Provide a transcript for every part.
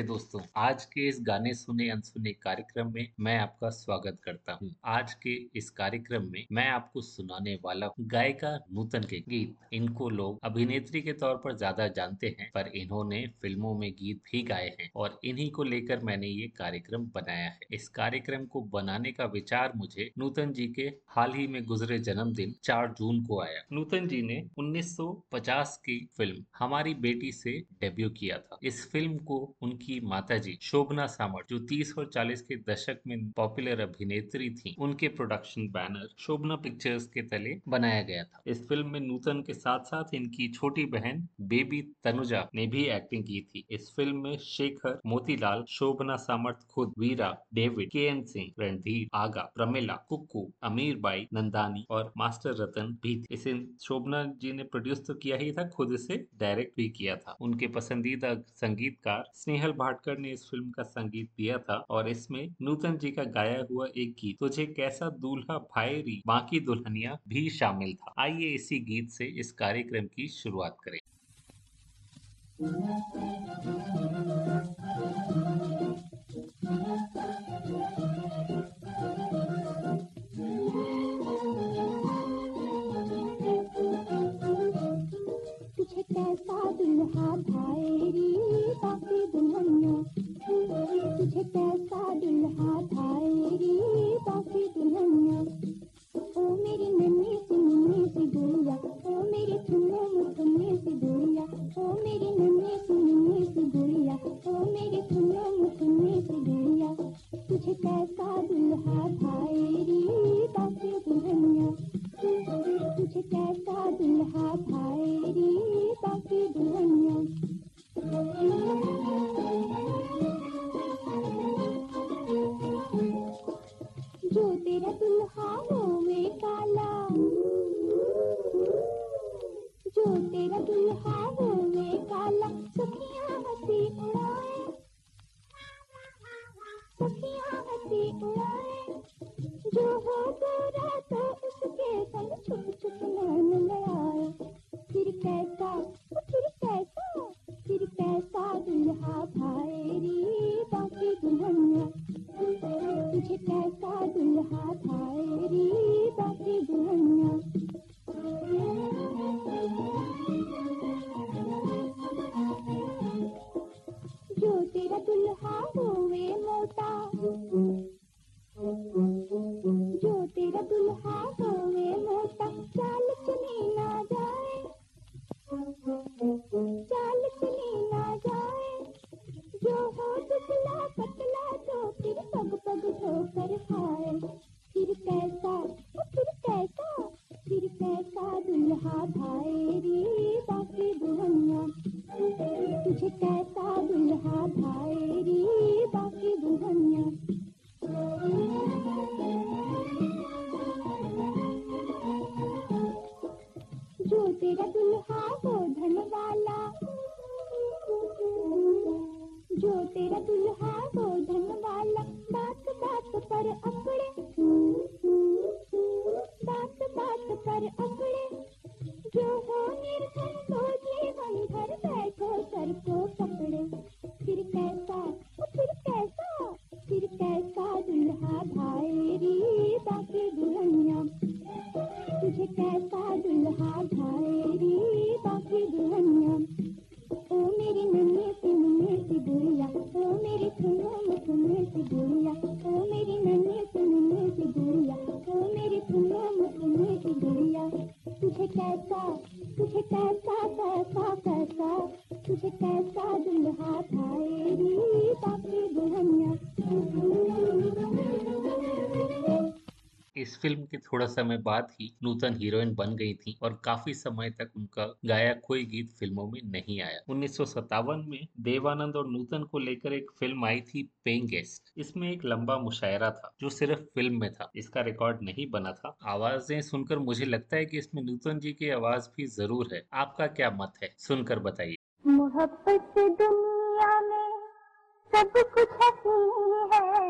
नमस्ते दोस्तों। आज के इस गाने सुने, अनसुने कार्यक्रम में मैं आपका स्वागत करता हूँ। आज के इस कार्यक्रम में मैं आपको सुनाने वाला हूँ गायिका नूतन के गीत। इनको लोग अभिनेत्री के तौर पर ज़्यादा जानते हैं, पर इन्होंने फ़िल्मों में गीत भी गाए हैं और इन्हीं को लेकर मैंने ये कार्यक्रम बनाया है। इस कार्यक्रम को बनाने का विचार मुझे नूतन जी के हाल ही में गुजरे जन्मदिन चार जून को आया। नूतन जी ने उन्नीस सौ पचास की फ़िल्म हमारी बेटी से डेब्यू किया था। इस फ़िल्म को उनकी माताजी शोभना सामर, जो 30 और 40 के दशक में पॉपुलर अभिनेत्री थी, उनके प्रोडक्शन बैनर शोभना पिक्चर्स के तले बनाया गया था। इस फ़िल्म में नूतन के साथ साथ इनकी छोटी बहन बेबी तनुजा ने भी एक्टिंग की थी। इस फ़िल्म में शेखर, मोतीलाल, शोभना सामर्थ खुद Veera, David, K N Singh, Randhir, Agha, Pramila, Cuckoo Amir Bai Nandani और मास्टर रतन भी थे। इसे शोभना जी ने प्रोड्यूस तो किया ही था, खुद इसे डायरेक्ट भी किया था। उनके पसंदीदा संगीतकार स्नेहल भाटकर ने इस फ़िल्म का संगीत दिया था और इसमें नूतन जी का गाया हुआ एक गीत, तुझे कैसा दूल्हा भाईरी बाकी दुल्हनिया भी शामिल था। आइए इसी गीत से इस कार्यक्रम की शुरुआत करें। तुझे थोड़ा समय बाद ही नूतन हीरोइन बन गई थी और काफ़ी समय तक उनका गाया कोई गीत फ़िल्मों में नहीं आया। उन्नीस सौ सत्तावन में देवानंद और नूतन को लेकर एक फ़िल्म आई थी पेइंग गेस्ट। इसमें एक लंबा मुशायरा था, जो सिर्फ़ फ़िल्म में था। इसका रिकॉर्ड नहीं बना था। आवाज़ें सुनकर मुझे लगता है कि इसमें नूतन जी की आवाज़ भी ज़रूर है। आपका क्या मत है? सुनकर बताइए। मोहब्बत दुनिया में सब कुछ है।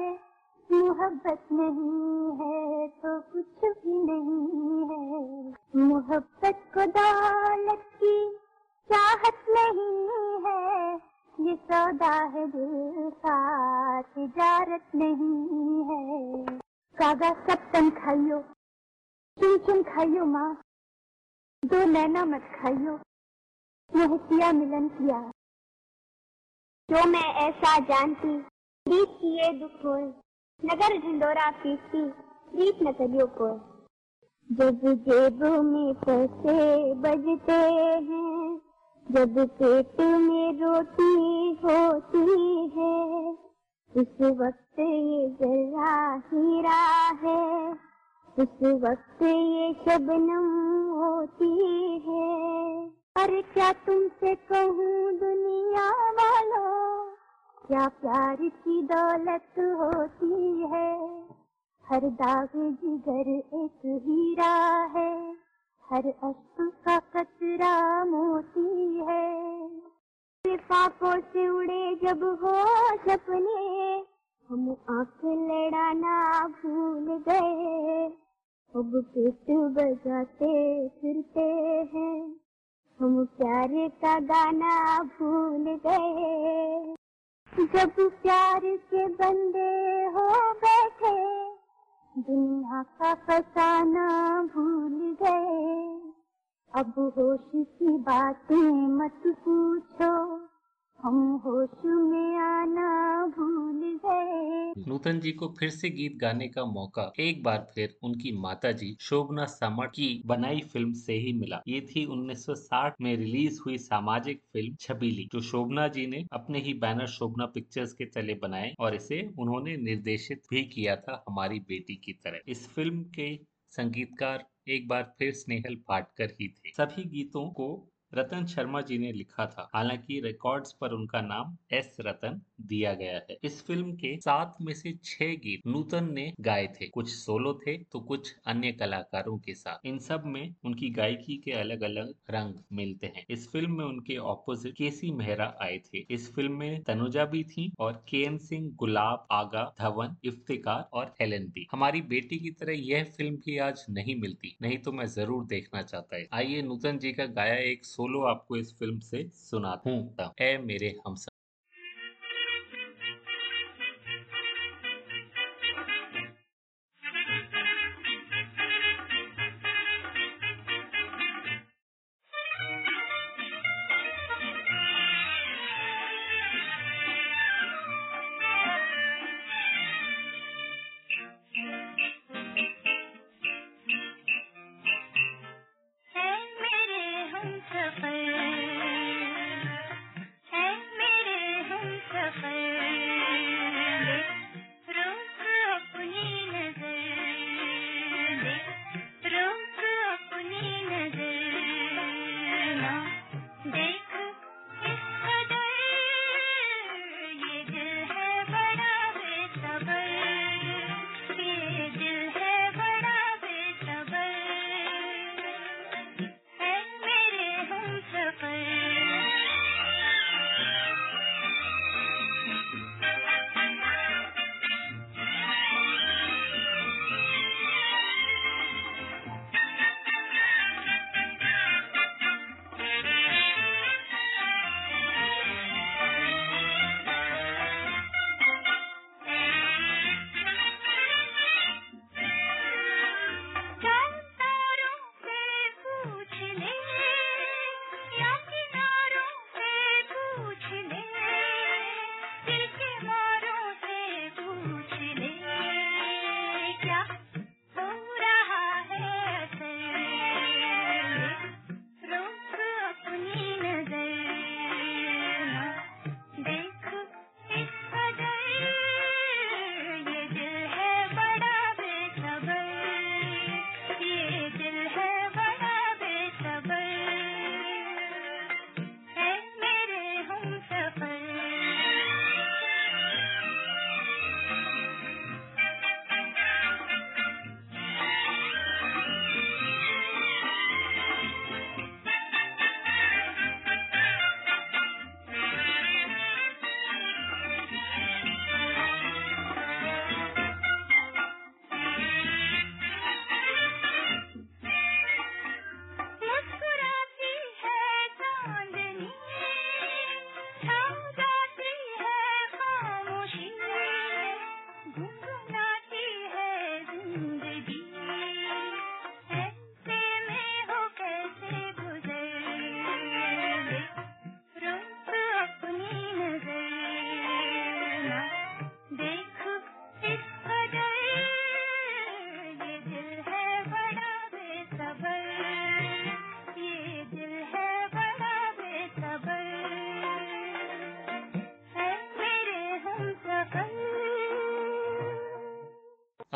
मोहब्बत नहीं है तो कुछ भी नहीं है। मोहब्बत को दौलत की चाहत नहीं है। ये सौदा है दिल का, तिजारत नहीं है। कागा सब तन खाइयो, चुन चुन खाइयो माँ। दो नैना मत खाइयो यह किया मिलन किया। जो मैं ऐसा जानती प्रीत किए दुख नगर ढिंडोरा पीसती प्रीत न करियो को। जब जेब में पैसे बजते हैं, जब पेट में रोटी होती है उस वक्त ये जरा हीरा है उस वक्त ये शबनम होती है। अरे क्या तुमसे कहूँ दुनिया वालों? क्या प्यार की दौलत होती है? हर दाग जिगर एक हीरा है। हर अश्क का कचरा मोती है। पापों से उड़े जब हो सपने, हम आँख लड़ाना भूल गए। अब पेट बजाते फिरते हैं, हम प्यार का गाना भूल गए। जब प्यार के बंदे हो बैठे, दुनिया का फसाना भूल गए। अब होश की बातें मत पूछो हम होश में आना भूल गए। नूतन जी को फिर से गीत गाने का मौका, एक बार फिर उनकी माता जी शोभना सामट की बनाई फ़िल्म से ही मिला। ये थी 1960 में रिलीज़ हुई सामाजिक फ़िल्म छबीली, जो शोभना जी ने अपने ही बैनर शोभना पिक्चर्स के तले बनाए और इसे उन्होंने निर्देशित भी किया था हमारी बेटी की तरह। इस फ़िल्म के संगीतकार एक बार फिर स्नेहल पाटकर ही थे। सभी गीतों को रतन शर्मा जी ने लिखा था। हालाँकि रिकॉर्ड्स पर उनका नाम एस रतन दिया गया है। इस फ़िल्म के सात में से छह गीत नूतन ने गाए थे। कुछ सोलो थे तो कुछ अन्य कलाकारों के साथ। इन सब में उनकी गायकी के अलग अलग रंग मिलते हैं। इस फ़िल्म में उनके ऑपोजिट केसी मेहरा आए थे। इस फ़िल्म में तनुजा भी थी और के एन सिंह गुलाब आगा धवन इफ्तिकार और हेलन भी। हमारी बेटी की तरह यह फ़िल्म भी आज नहीं मिलती। नहीं तो मैं ज़रूर देखना चाहता। है आइए नूतन जी का गाया एक सोलो आपको इस फ़िल्म से सुनाता हूँ। ए मेरे हम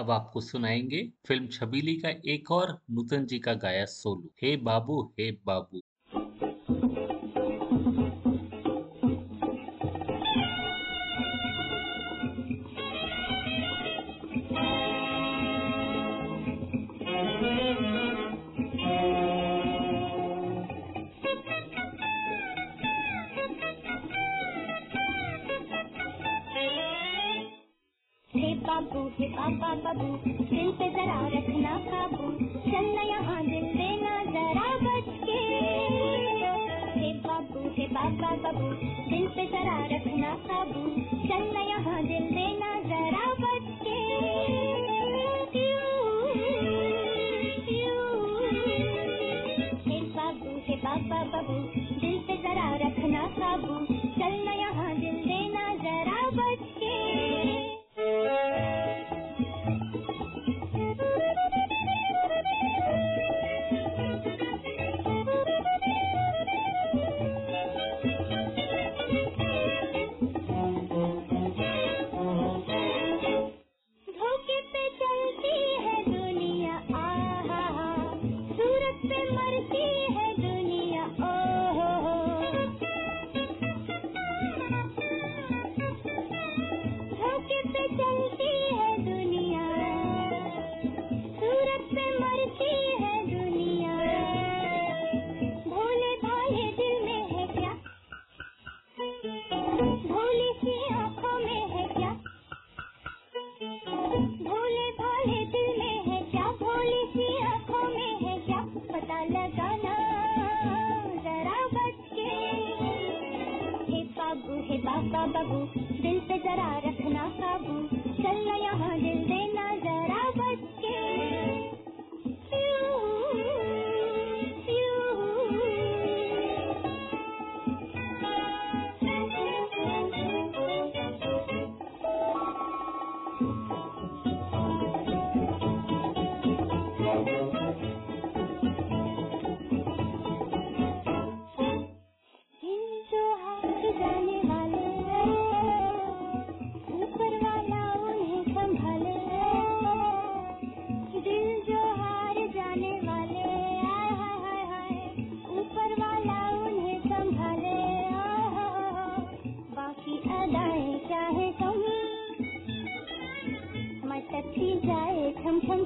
अब आपको सुनाएँगे फ़िल्म छबीली का एक और नूतन जी का गाया सोलो। हे बाबू हे बाबू। बाबू दिल पे जरा रखना काबू चलना यहाँ दिल देना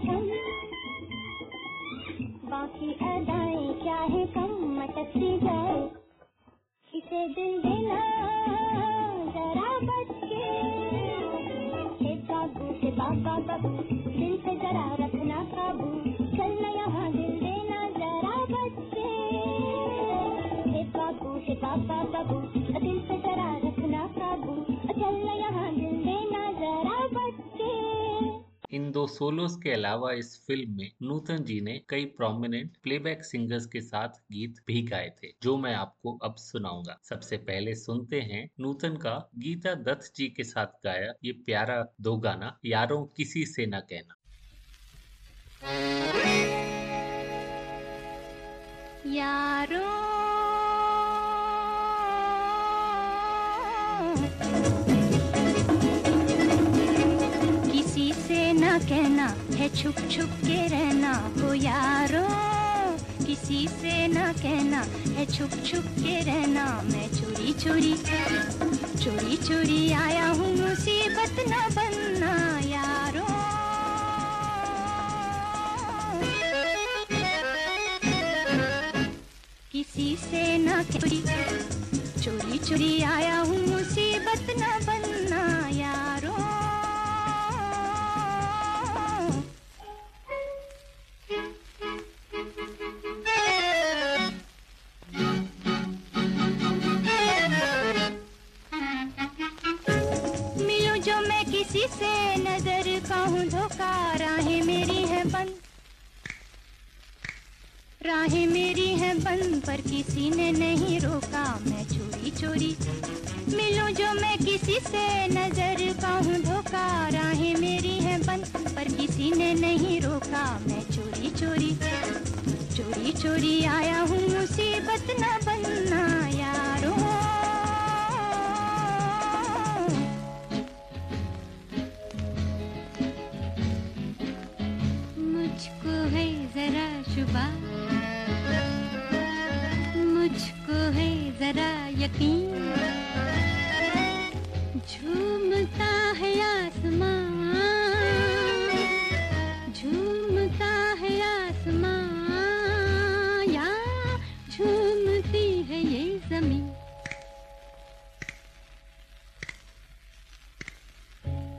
छम बाकी अदाएँ चाहे कम मटकती जाए? इसे दिल देना जरा बच के हे बाबू बाबा बाबू, दिल पे जरा रखना काबू। चलना यहाँ दिल देना, जरा बच के हे बाबू हे बाबा बाबू सोलोस के अलावा इस फ़िल्म में नूतन जी ने कई प्रोमिनेंट प्लेबैक सिंगर्स के साथ गीत भी गाए थे, जो मैं आपको अब सुनाऊँगा। सबसे पहले सुनते हैं नूतन का गीता दत्त जी के साथ गाया ये प्यारा दो गाना, यारों किसी से न कहना। यारो से न कहना है छुप छुप के रहना। हो यारो, किसी से न कहना है छुप छुप के रहना। मैं चोरी चोरी चोरी चोरी आया हूँ मुसीबत न बनना, यारो। किसी से न चोरी चोरी आया हूँ मुसीबत न बनना से नज़र का हूँ धोखा। राहें मेरी है बंद। राहें मेरी है बंद, पर किसी ने नहीं रोका। मैं चोरी चोरी मिलूं जो मैं किसी से नज़र का हूँ धोखा। राहें मेरी है बंद, पर किसी ने नहीं रोका। मैं चोरी चोरी चोरी चोरी आया हूँ, मुसीबत न बनना जरा यकीन। झूमता है आसमान झूमता है आसमान या झूमती है ये ज़मीन।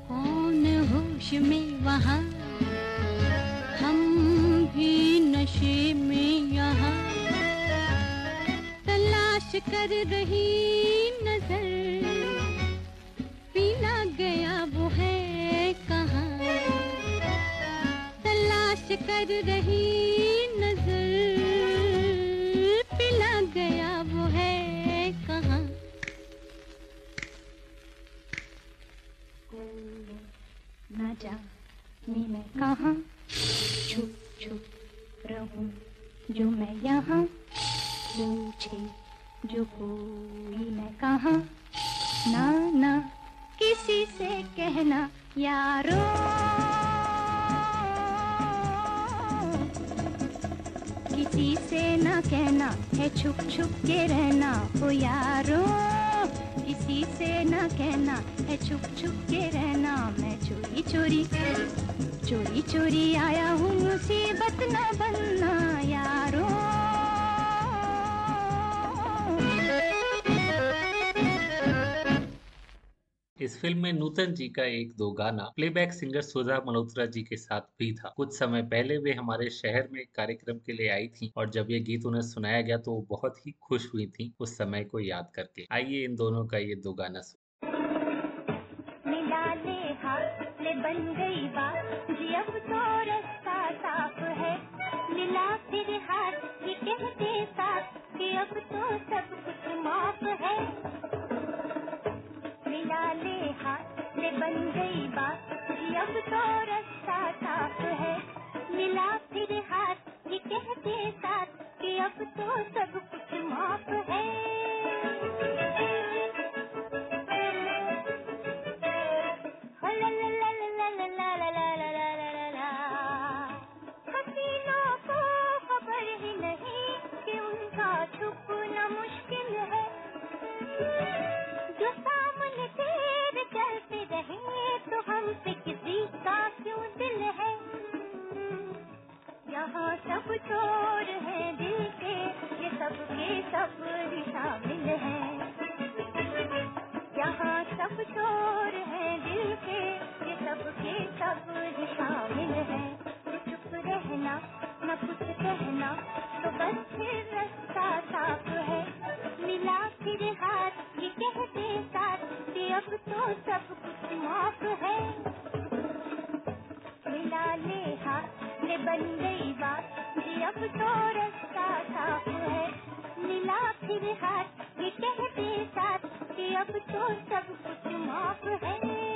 कौन होश में कर रही नज़र। पीना गया वो है कहाँ। तलाश कर रही नज़र। पिला गया वो है कहाँ। न जाने मैं कहाँ। छुप छुप रहूँ जो मैं यहाँ। पूछे जो कोई मैं कहाँ, ना ना, किसी से कहना, यारो। किसी से ना कहना है छुप छुप के रहना, ओ यारो। किसी से ना कहना है छुप छुप के रहना, मैं चोरी चोरी चोरी चोरी आया हूँ, मुसीबत न बनना फ़िल्म में नूतन जी का एक दो गाना प्लेबैक सिंगर सुधा मल्होत्रा जी के साथ भी था। कुछ समय पहले वे हमारे शहर में कार्यक्रम के लिए आई थी और जब ये गीत उन्हें सुनाया गया तो वो बहुत ही खुश हुई थी उस समय को याद करके। आइए इन दोनों का ये दो गाना सुन। बन तो हाथ, ये कहते साथ कि अब तो सब कुछ माफ़ है। मिला हाथ से बन गई बात। अब तो रास्ता साफ़ है। मिला फिर हाथ, ये कहते साथ कि अब तो सब कुछ माफ़ है। चोर है दिल के, ये सब के सब शामिल हैं। यहाँ सब चोर हैं दिल के, ये सब के सब शामिल हैं। चुप रहना, न कुछ कहना तो बस फिर रास्ता साफ़ है। मिला फिर हाथ, ये कहते साथ, कि अब तो सब कुछ माफ़ है। मिला ले हाथ ले बन गई बात जी अब तो रास्ता साफ़ है। मिला फिर हाथ, ये कहते साथ कि अब तो सब कुछ माफ़ है।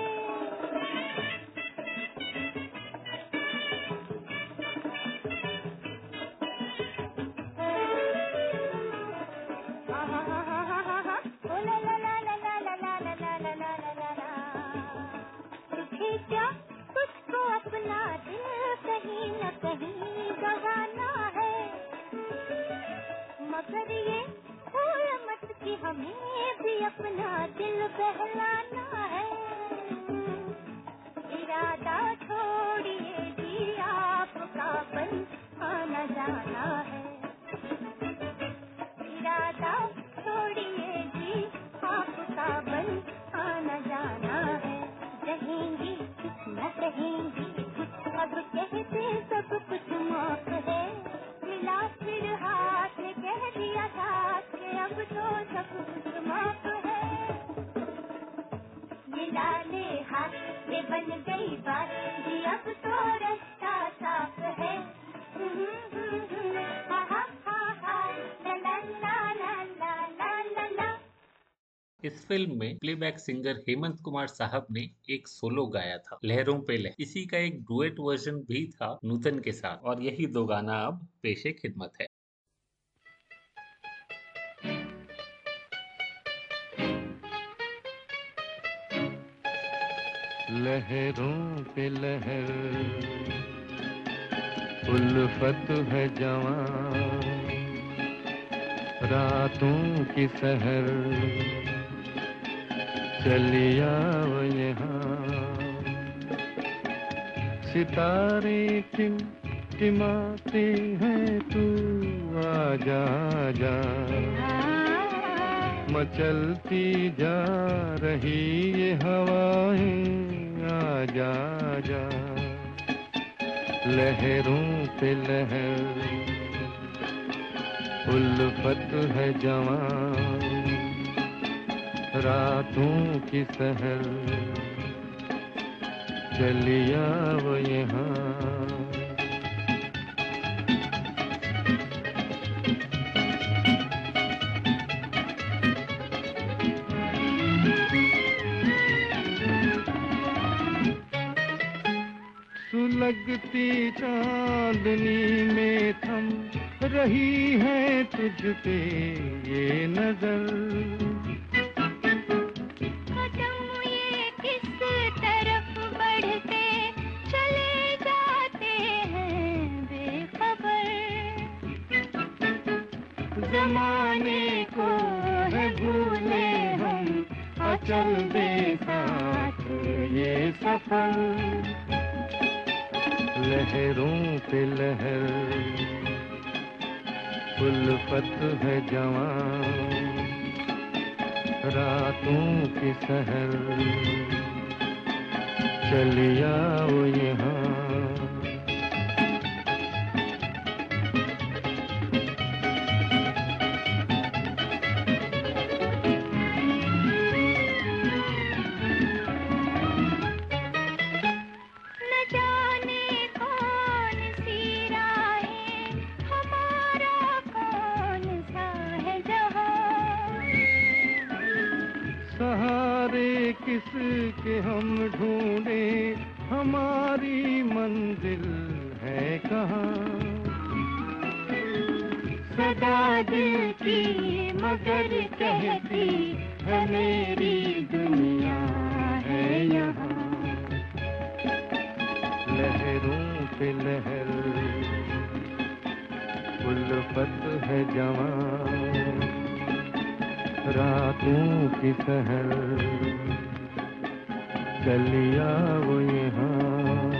इस फ़िल्म में प्लेबैक सिंगर हेमंत कुमार साहब ने एक सोलो गाया था, लहरों पे लह। इसी का एक डुएट वर्जन भी था नूतन के साथ। और यही दो गाना अब पेशे खिदमत है। लहरों पे लहर, उल्फत है जवान, रातों की सहर। चलिया यहाँ। सितारे टिम टिमाते हैं तू? आ जा जा मचलती जा रही ये हवाएँ। आजा जा लहरों पे लहर। उल्फत है जवान। रातों की सहर। चलिया वो यहाँ। सुलगती चांदनी में थम रही है तुझ पे ये नज़र। अचल देखा ये सफ़र। लहरों पे लहर। फुल पत है जवान। रातों की सहर। चलिया वो यहाँ। लहरों पे लहर। उल्फत है जवान रातों की सहर। चलिया वो यहाँ।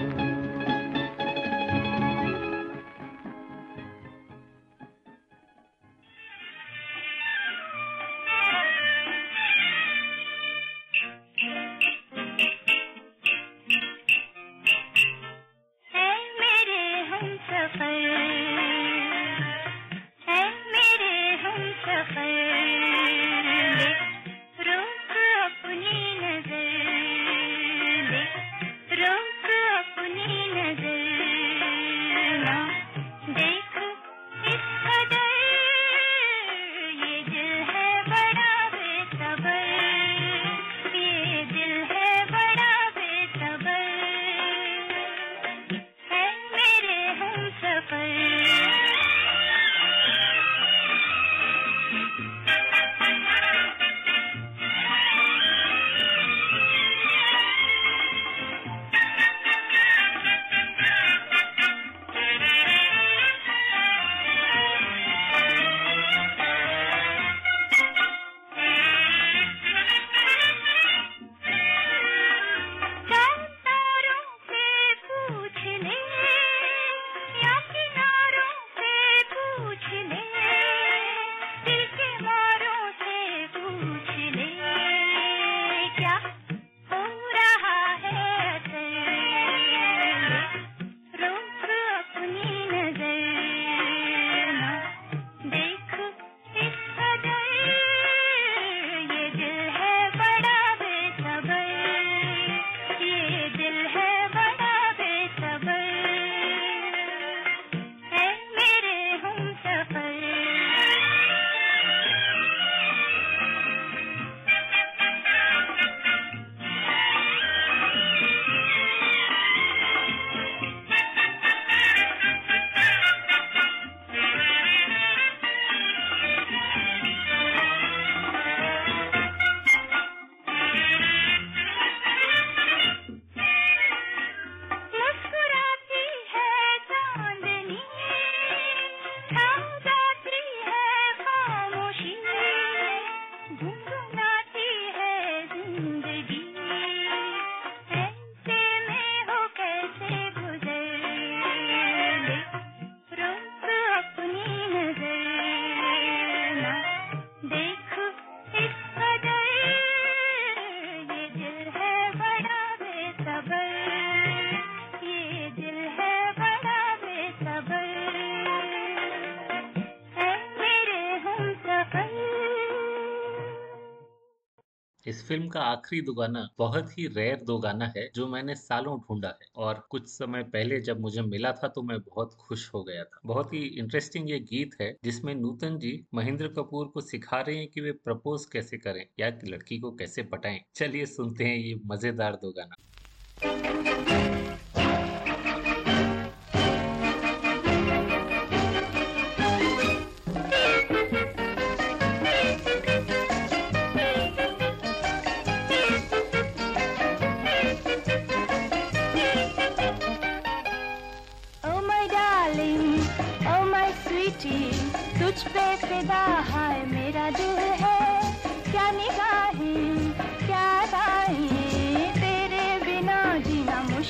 फ़िल्म का आखिरी दो गाना बहुत ही रेयर दो गाना है, जो मैंने सालों ढूंढा है। और कुछ समय पहले जब मुझे मिला था तो मैं बहुत खुश हो गया था। बहुत ही इंटरेस्टिंग ये गीत है, जिसमें नूतन जी महेंद्र कपूर को सिखा रहे हैं कि वे प्रपोज कैसे करें या लड़की को कैसे पटाएँ। चलिए सुनते हैं ये मज़ेदार दो गाना।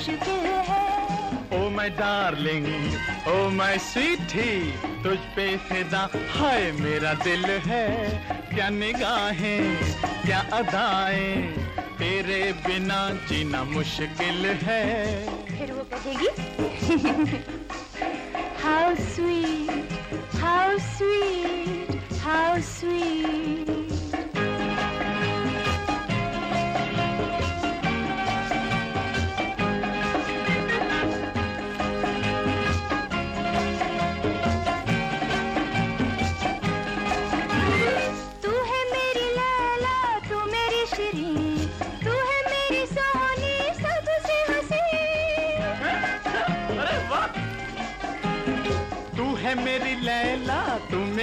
मुश्किल है। Oh my darling oh my sweetie तुझ पे फिदा हाय मेरा दिल है। क्या निगाहें क्या अदाएँ तेरे बिना जीना मुश्किल है। फिर वो कहेगी How sweet, how sweet, how sweet.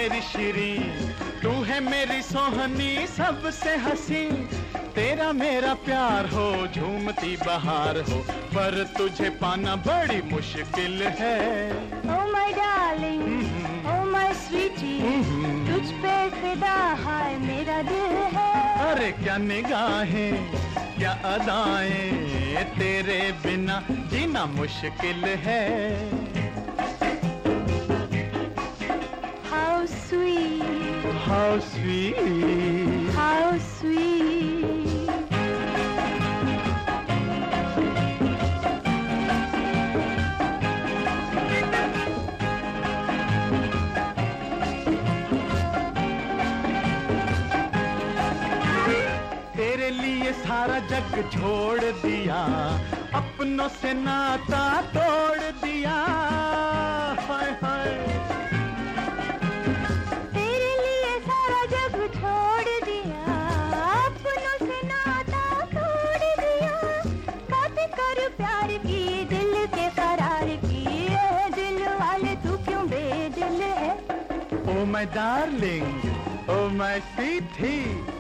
मेरी शिरीन तू है मेरी सोहनी सबसे हसी। तेरा मेरा प्यार हो झूमती बहार हो पर तुझे पाना बड़ी मुश्किल है। Oh my darling, oh my sweetie, तुझ पे फिदा है मेरा दिल है। अरे क्या निगाहें क्या अदाएँ तेरे बिना जीना मुश्किल है। Sweet, how sweet. तेरे लिए सारा जग छोड़ दिया अपनों से नाता तोड़ दिया my darling oh my sweetie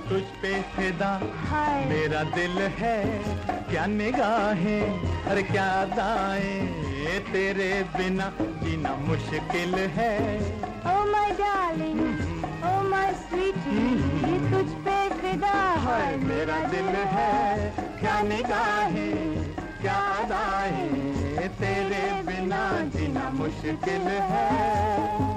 तुझ पे फिदा। हाय। मेरा दिल है क्या निगाहें अरे क्या दाएँ तेरे बिना जीना मुश्किल है। Oh my darling oh my sweetie तुझ पे फिदा हाय मेरा दिल है क्या निगाहें क्या दाएँ तेरे बिना जीना मुश्किल है।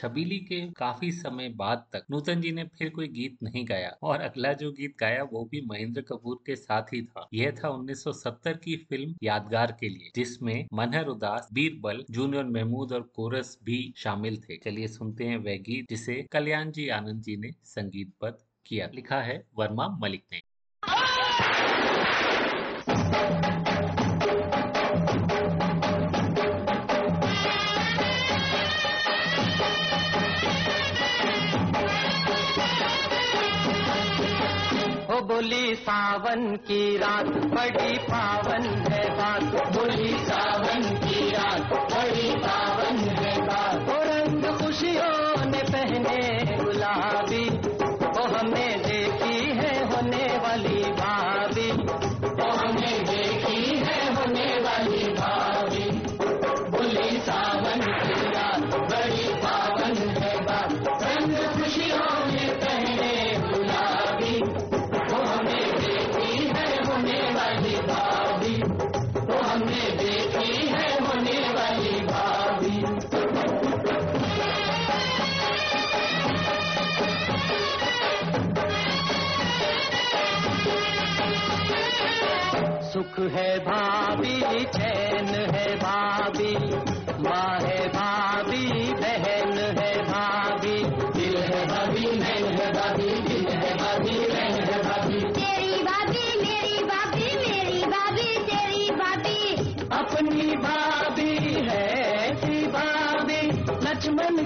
छबीली के काफ़ी समय बाद तक नूतन जी ने फिर कोई गीत नहीं गाया और अगला जो गीत गाया वो भी महेंद्र कपूर के साथ ही था। यह था 1970 की फ़िल्म यादगार के लिए, जिसमें मनहर उदास, बीरबल, जूनियर महमूद और कोरस भी शामिल थे। चलिए सुनते हैं वह गीत, जिसे कल्याण जी आनंद जी ने संगीतबद्ध किया। लिखा है वर्मा मलिक ने। सावन की रात बड़ी पावन है बात। बोली सावन की रात।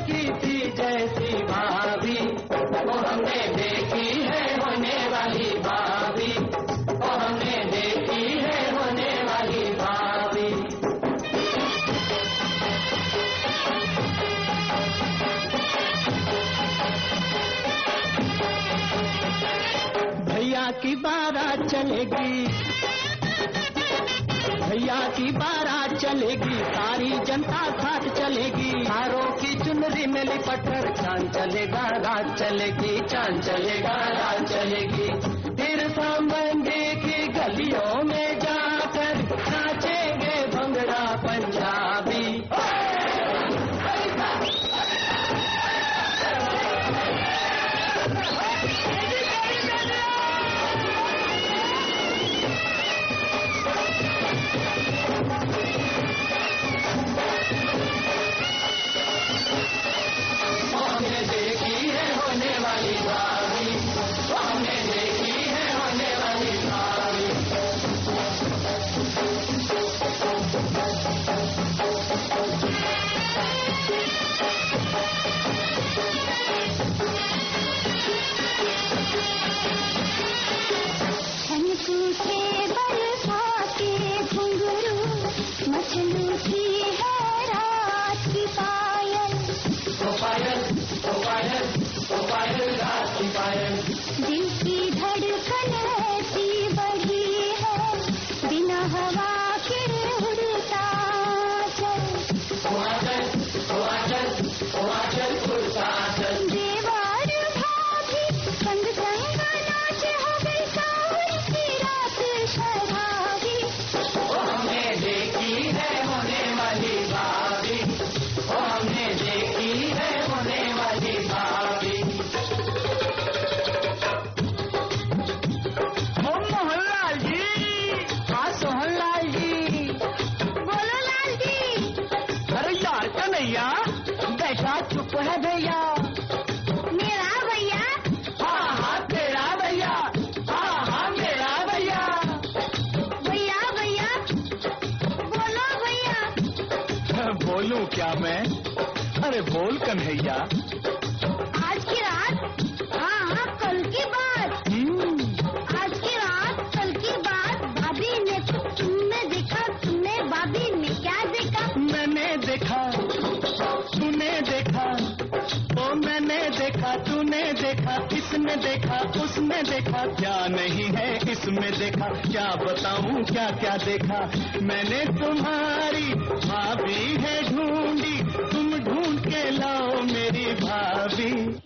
की थी जैसी भाभी। वो हमने देखी है होने वाली भाभी। वो हमने देखी है होने वाली भाभी। भैया की बारात चलेगी। भैया की बारात चलेगी। सारी जनता साथ चलेगी। चुनरी पत्थर चाँद चलेगा रात चलेगी चाँद चलेगा रात चलेगी। अरे बोल कन्हैया। आज की रात? हाँ हाँ कल की बात। आज की रात कल की बात। भाभी ने तो तुमने देखा तुमने भाभी ने क्या देखा? मैंने देखा तूने देखा ओ मैंने देखा तूने देखा किसने देखा उसने देखा क्या नहीं है इसमें देखा क्या बताऊँ क्या क्या देखा? मैंने तुम्हारी भाभी है ढूंढ के मेरी भाभी।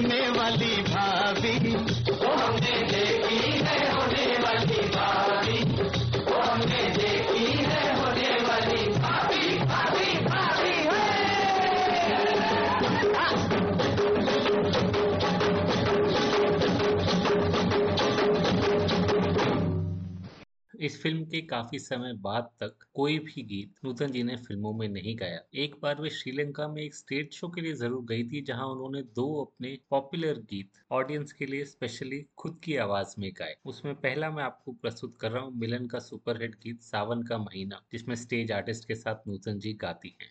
होने वाली भाभी इस फ़िल्म के काफ़ी समय बाद तक कोई भी गीत नूतन जी ने फ़िल्मों में नहीं गाया। एक बार वे श्रीलंका में एक स्टेज शो के लिए ज़रूर गई थी, जहाँ उन्होंने दो अपने पॉपुलर गीत ऑडियंस के लिए स्पेशली खुद की आवाज़ में गाए। उसमें पहला मैं आपको प्रस्तुत कर रहा हूँ, मिलन का सुपरहिट गीत सावन का महीना, जिसमें स्टेज आर्टिस्ट के साथ नूतन जी गाती हैं।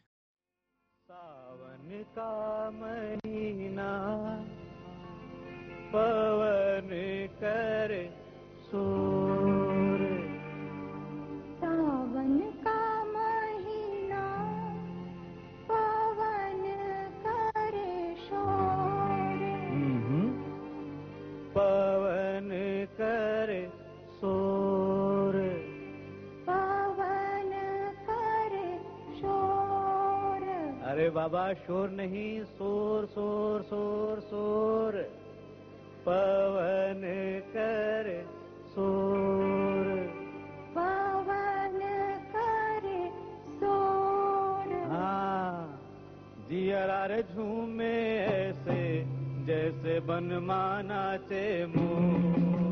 सावन का महीना, पवन कर सूर अरे बाबा शोर नहीं शोर शोर शोर शोर। पवन कर शोर। जिरार झूमे ऐसे जैसे बनमाना चे मो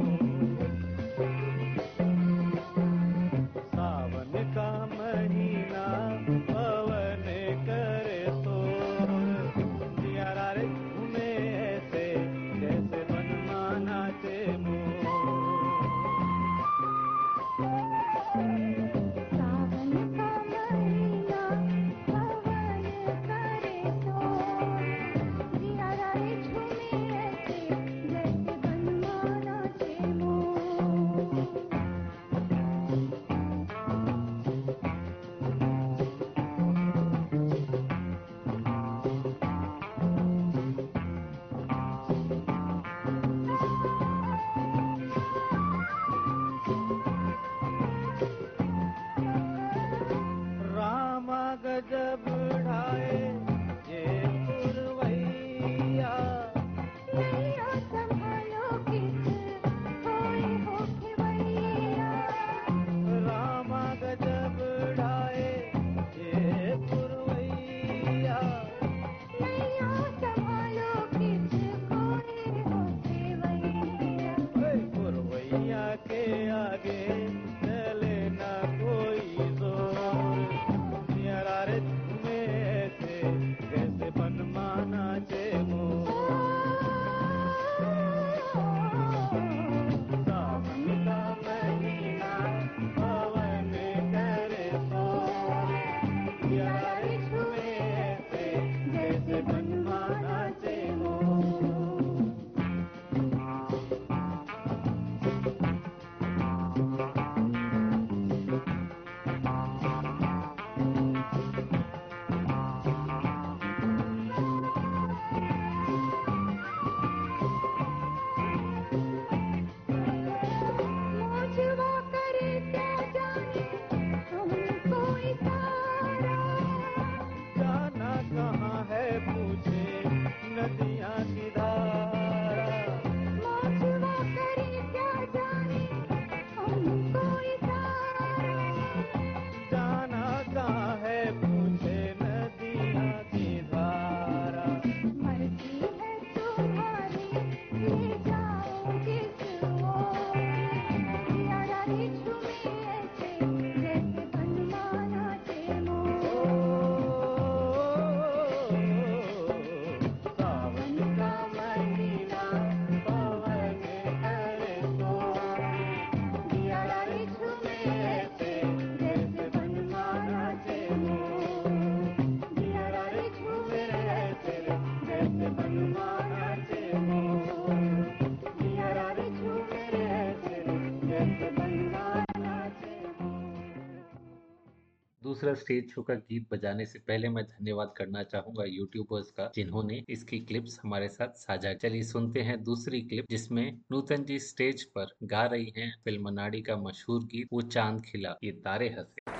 दूसरा स्टेज शो का गीत बजाने से पहले मैं धन्यवाद करना चाहूँगा यूट्यूबर्स का, जिन्होंने इसकी क्लिप्स हमारे साथ साझा चलिए सुनते हैं दूसरी क्लिप जिसमें नूतन जी स्टेज पर गा रही हैं फ़िल्म नाड़ी का मशहूर गीत, वो चाँद खिला, ये तारे हंसे।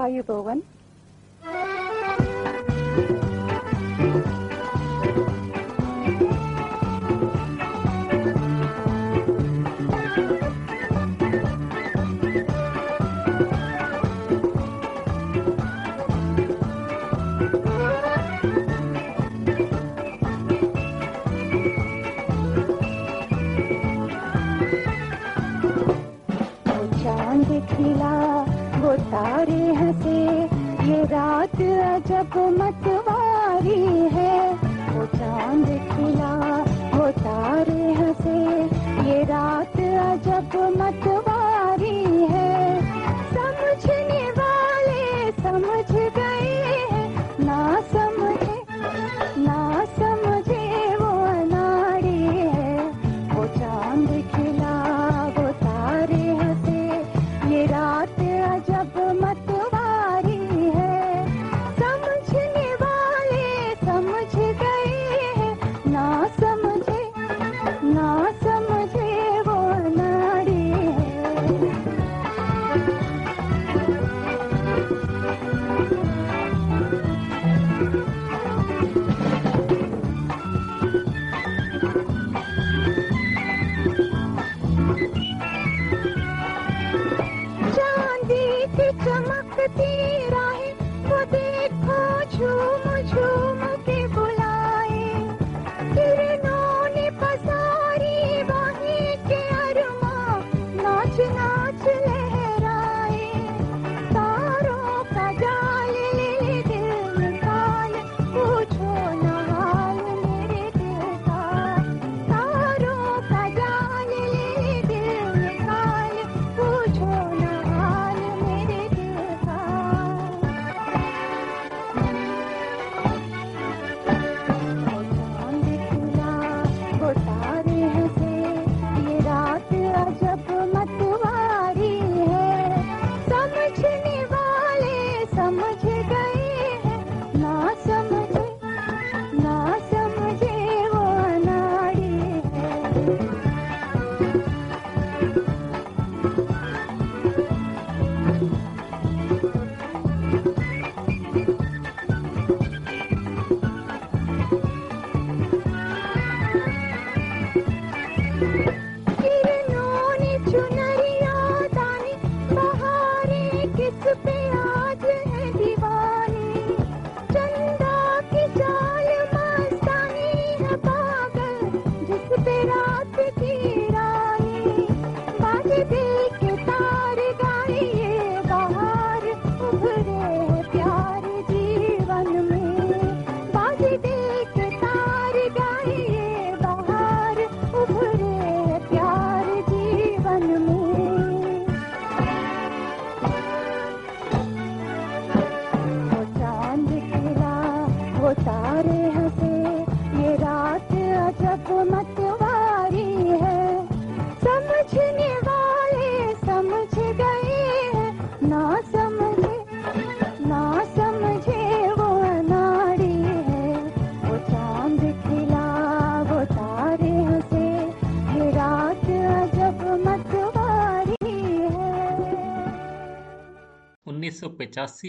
आयु भवन तारे हंसे, ये रात अजब मतवारी है। वो चाँद खिला, वो तारे हंसे, ये रात अजब मत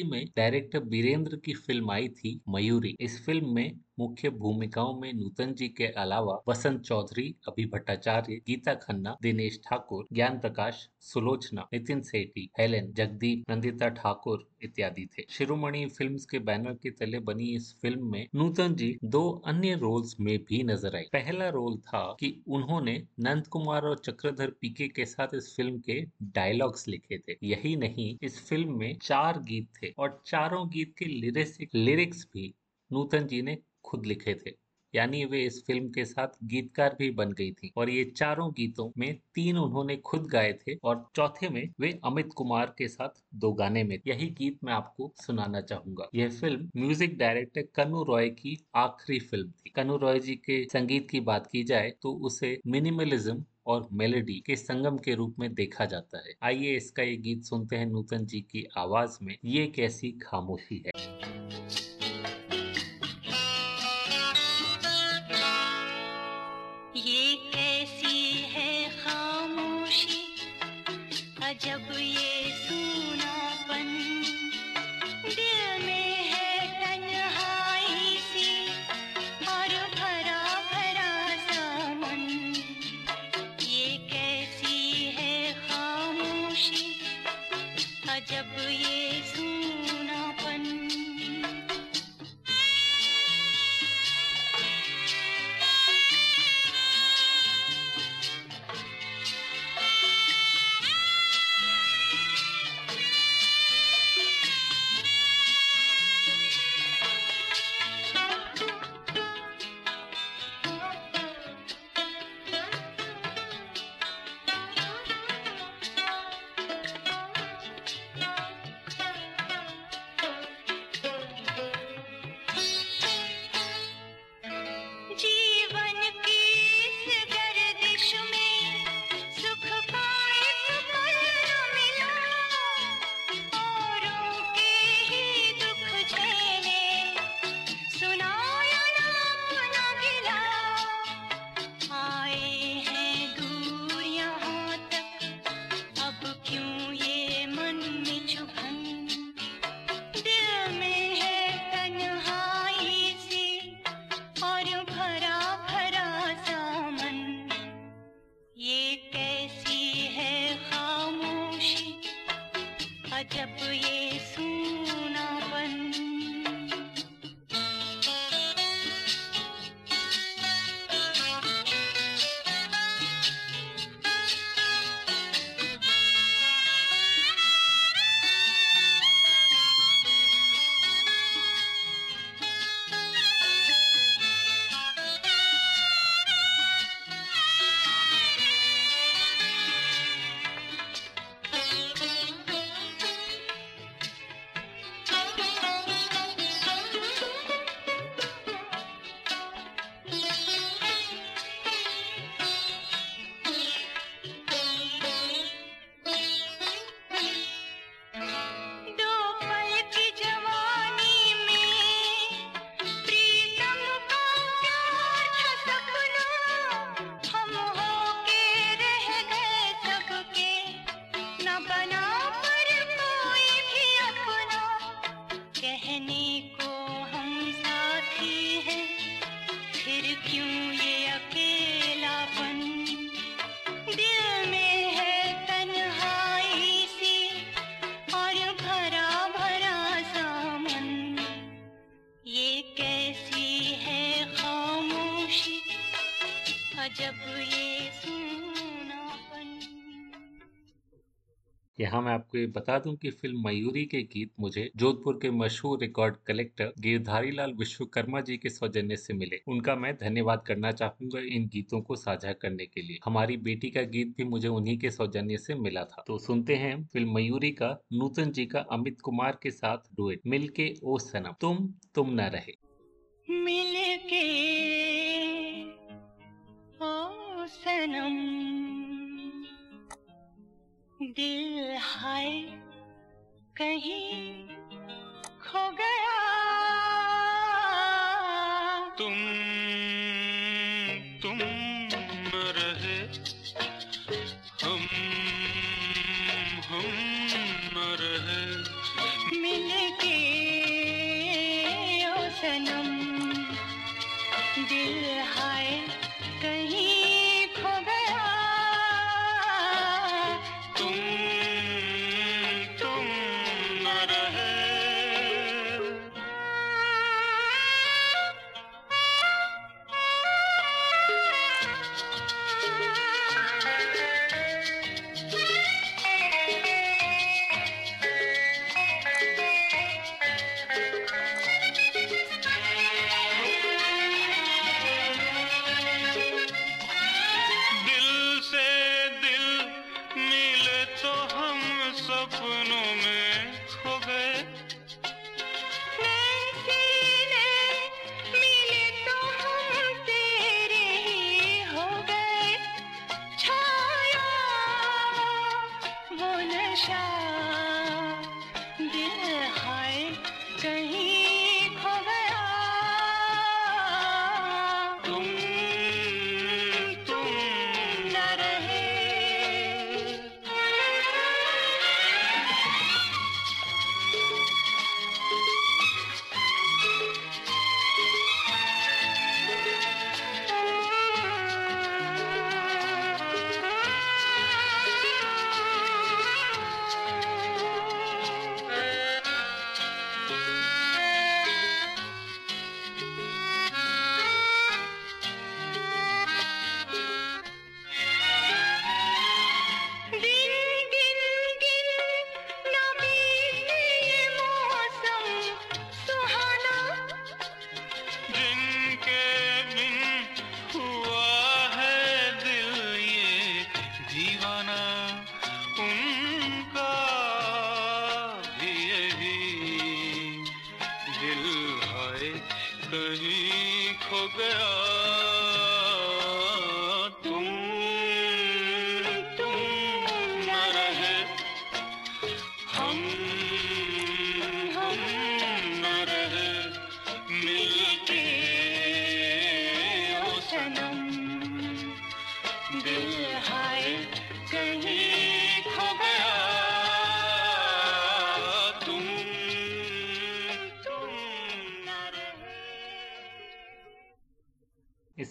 में डायरेक्टर बीरेंद्र की फ़िल्म आई थी मयूरी। इस फ़िल्म में मुख्य भूमिकाओं में नूतन जी के अलावा बसंत चौधरी, अभि भट्टाचार्य, गीता खन्ना, दिनेश ठाकुर, ज्ञान प्रकाश, सुलोचना, नितिन सेठी, हेलेन, जगदीप, नंदिता ठाकुर इत्यादि थे। शिरोमणि फिल्म्स के बैनर के तले बनी इस फ़िल्म में नूतन जी दो अन्य रोल्स में भी नज़र आई। पहला रोल था कि उन्होंने नंद कुमार और चक्रधर पीके के साथ इस फ़िल्म के डायलॉग्स लिखे थे। यही नहीं, इस फ़िल्म में चार गीत थे और चारों गीत के लिरिक्स लिरिक्स भी नूतन जी ने खुद लिखे थे। यानी वे इस फ़िल्म के साथ गीतकार भी बन गई थी। और ये चारों गीतों में तीन उन्होंने खुद गाए थे और चौथे में वे अमित कुमार के साथ दो गाने में। यही गीत मैं आपको सुनाना चाहूँगा। यह फ़िल्म म्यूज़िक डायरेक्टर कनु रॉय की आखिरी फ़िल्म थी। कनु रॉय जी के संगीत की बात की जाए तो उसे मिनिमलिज्म और मेलोडी के संगम के रूप में देखा जाता है। आइए इसका ये गीत सुनते हैं नूतन जी की आवाज़ में। ये कैसी खामोशी है। ये यहाँ मैं आपको ये बता दूँ कि फ़िल्म मयूरी के गीत मुझे जोधपुर के मशहूर रिकॉर्ड कलेक्टर गिरधारी लाल विश्वकर्मा जी के सौजन्य से मिले। उनका मैं धन्यवाद करना चाहूँगा इन गीतों को साझा करने के लिए। हमारी बेटी का गीत भी मुझे उन्हीं के सौजन्य से मिला था। तो सुनते हैं फ़िल्म मयूरी का नूतन जी का अमित कुमार के साथ डुएट, मिल के ओ सनम, तुम तुम न रहे। मिलके ओ सनम। दिल हाय कहीं खो गया। तुम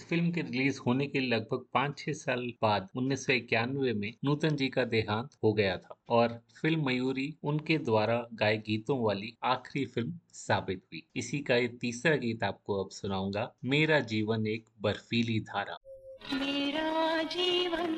फ़िल्म के रिलीज़ होने के लगभग पाँच छह साल बाद उन्नीस सौ इक्यानवे में नूतन जी का देहांत हो गया था और फ़िल्म मयूरी उनके द्वारा गाए गीतों वाली आखिरी फ़िल्म साबित हुई। इसी का ये तीसरा गीत आपको अब सुनाऊँगा, मेरा जीवन एक बर्फीली धारा। मेरा जीवन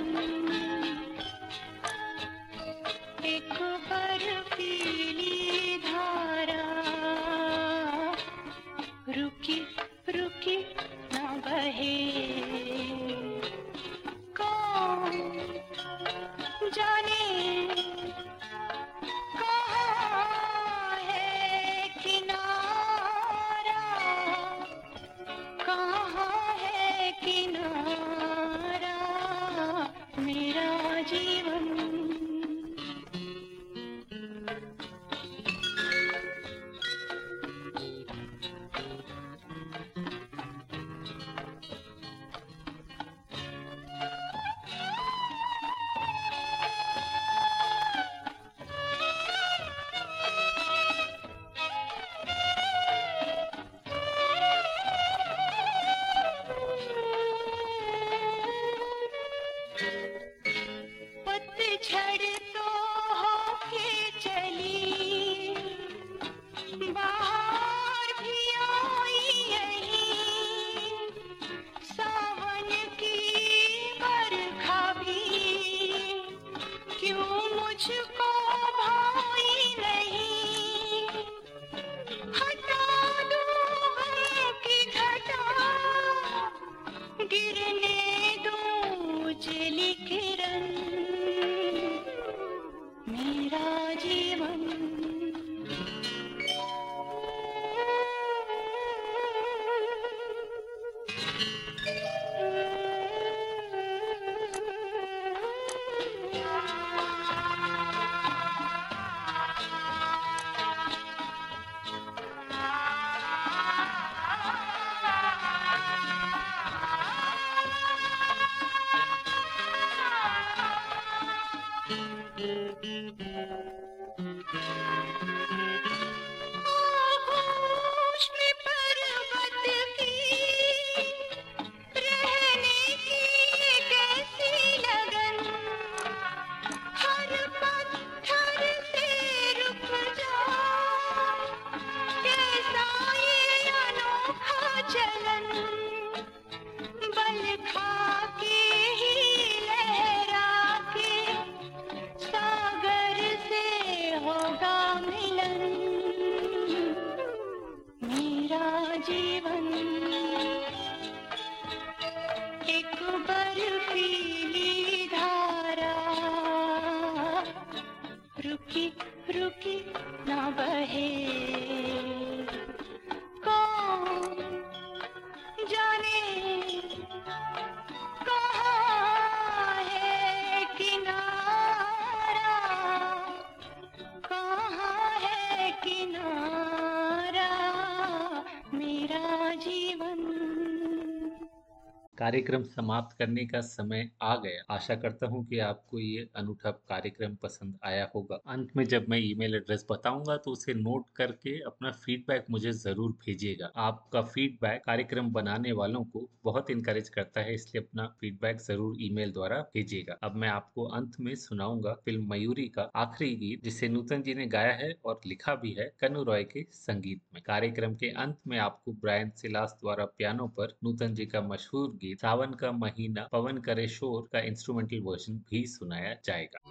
worship कार्यक्रम समाप्त करने का समय आ गया। आशा करता हूँ कि आपको ये अनूठा कार्यक्रम पसंद आया होगा। अंत में जब मैं ईमेल एड्रेस बताऊँगा तो उसे नोट करके अपना फीडबैक मुझे ज़रूर भेजिएगा। आपका फीडबैक कार्यक्रम बनाने वालों को बहुत इनकरेज करता है, इसलिए अपना फीडबैक ज़रूर ईमेल द्वारा भेजिएगा। अब मैं आपको अंत में सुनाऊँगा फ़िल्म मयूरी का आखिरी गीत, जिसे नूतन जी ने गाया है और लिखा भी है कनु रॉय के संगीत में। कार्यक्रम के अंत में आपको ब्रायन सिलास द्वारा पियानो पर नूतन जी का मशहूर सावन का महीना पवन करे शोर का इंस्ट्रूमेंटल वर्जन भी सुनाया जाएगा।